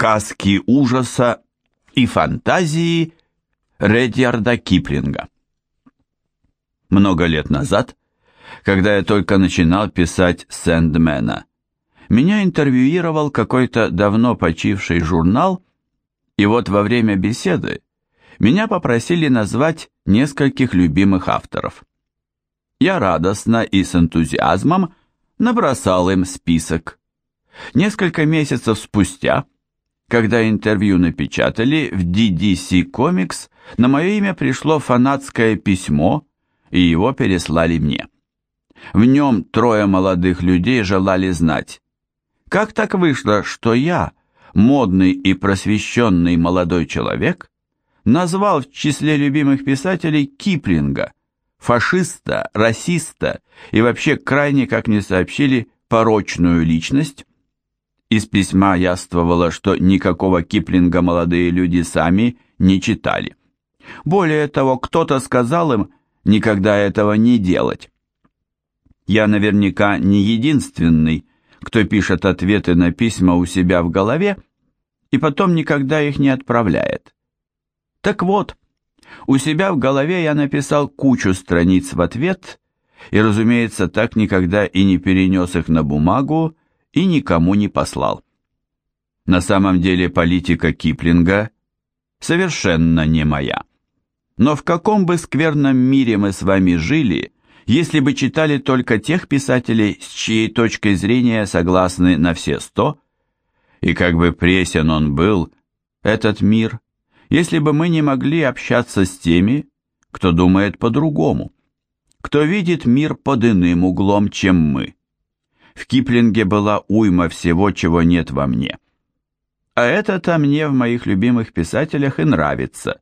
Сказки ужаса и фантазии Редьярда Киплинга. Много лет назад, когда я только начинал писать «Сэндмена», меня интервьюировал какой-то давно почивший журнал, и вот во время беседы меня попросили назвать нескольких любимых авторов. Я радостно и с энтузиазмом набросал им список. Несколько месяцев спустя – когда интервью напечатали в DDC Comics, на мое имя пришло фанатское письмо, и его переслали мне. В нем трое молодых людей желали знать, как так вышло, что я, модный и просвещенный молодой человек, назвал в числе любимых писателей Киплинга, фашиста, расиста и вообще крайне, как мне сообщили, порочную личность, из письма яствовало, что никакого Киплинга молодые люди сами не читали. Более того, кто-то сказал им никогда этого не делать. Я наверняка не единственный, кто пишет ответы на письма у себя в голове и потом никогда их не отправляет. Так вот, у себя в голове я написал кучу страниц в ответ и, разумеется, так никогда и не перенес их на бумагу и никому не послал. На самом деле политика Киплинга совершенно не моя. Но в каком бы скверном мире мы с вами жили, если бы читали только тех писателей, с чьей точкой зрения согласны на все сто? И как бы пресен он был, этот мир, если бы мы не могли общаться с теми, кто думает по-другому, кто видит мир под иным углом, чем мы. В Киплинге была уйма всего, чего нет во мне. А это-то мне в моих любимых писателях и нравится.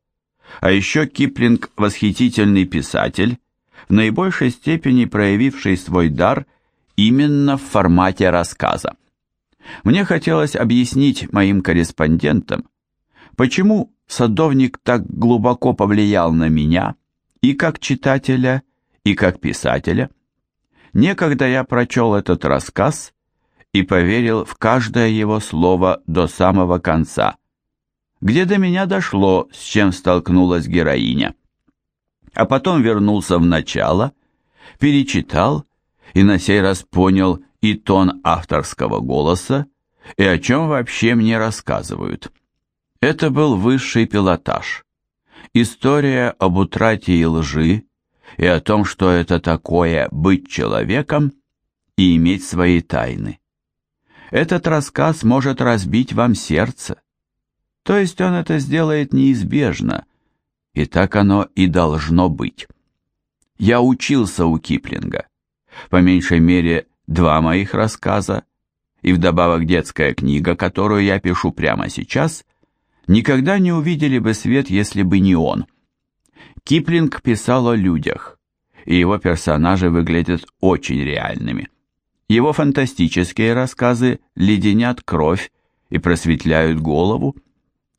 А еще Киплинг – восхитительный писатель, в наибольшей степени проявивший свой дар именно в формате рассказа. Мне хотелось объяснить моим корреспондентам, почему садовник так глубоко повлиял на меня и как читателя, и как писателя – Некогда я прочел этот рассказ и поверил в каждое его слово до самого конца, где до меня дошло, с чем столкнулась героиня. А потом вернулся в начало, перечитал и на сей раз понял и тон авторского голоса, и о чем вообще мне рассказывают. Это был высший пилотаж. История об утрате и лжи, и о том, что это такое быть человеком и иметь свои тайны. Этот рассказ может разбить вам сердце. То есть он это сделает неизбежно, и так оно и должно быть. Я учился у Киплинга. По меньшей мере, два моих рассказа, и вдобавок детская книга, которую я пишу прямо сейчас, никогда не увидели бы свет, если бы не он – Киплинг писал о людях, и его персонажи выглядят очень реальными. Его фантастические рассказы леденят кровь и просветляют голову.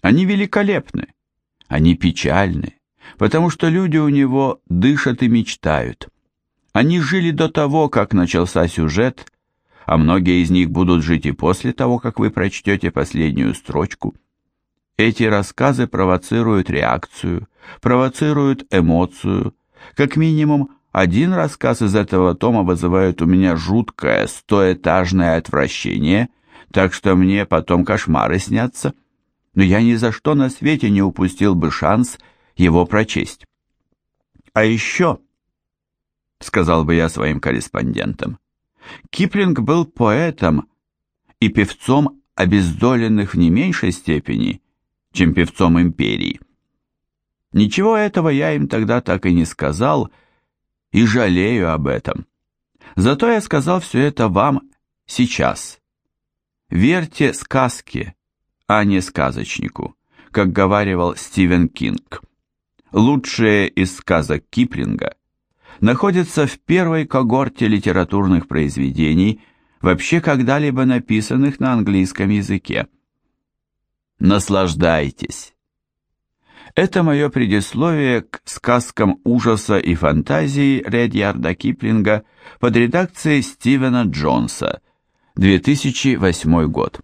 Они великолепны, они печальны, потому что люди у него дышат и мечтают. Они жили до того, как начался сюжет, а многие из них будут жить и после того, как вы прочтете последнюю строчку – эти рассказы провоцируют реакцию, провоцируют эмоцию. Как минимум, один рассказ из этого тома вызывает у меня жуткое стоэтажное отвращение, так что мне потом кошмары снятся. Но я ни за что на свете не упустил бы шанс его прочесть. А еще, сказал бы я своим корреспондентам, Киплинг был поэтом и певцом обездоленных в не меньшей степени, чем певцом империи. Ничего этого я им тогда так и не сказал, и жалею об этом. Зато я сказал все это вам сейчас. Верьте сказке, а не сказочнику, как говаривал Стивен Кинг. Лучшие из сказок Киплинга находятся в первой когорте литературных произведений, вообще когда-либо написанных на английском языке. Наслаждайтесь. Это мое предисловие к сказкам ужаса и фантазии Редьярда Киплинга под редакцией Стивена Джонса, 2008 год.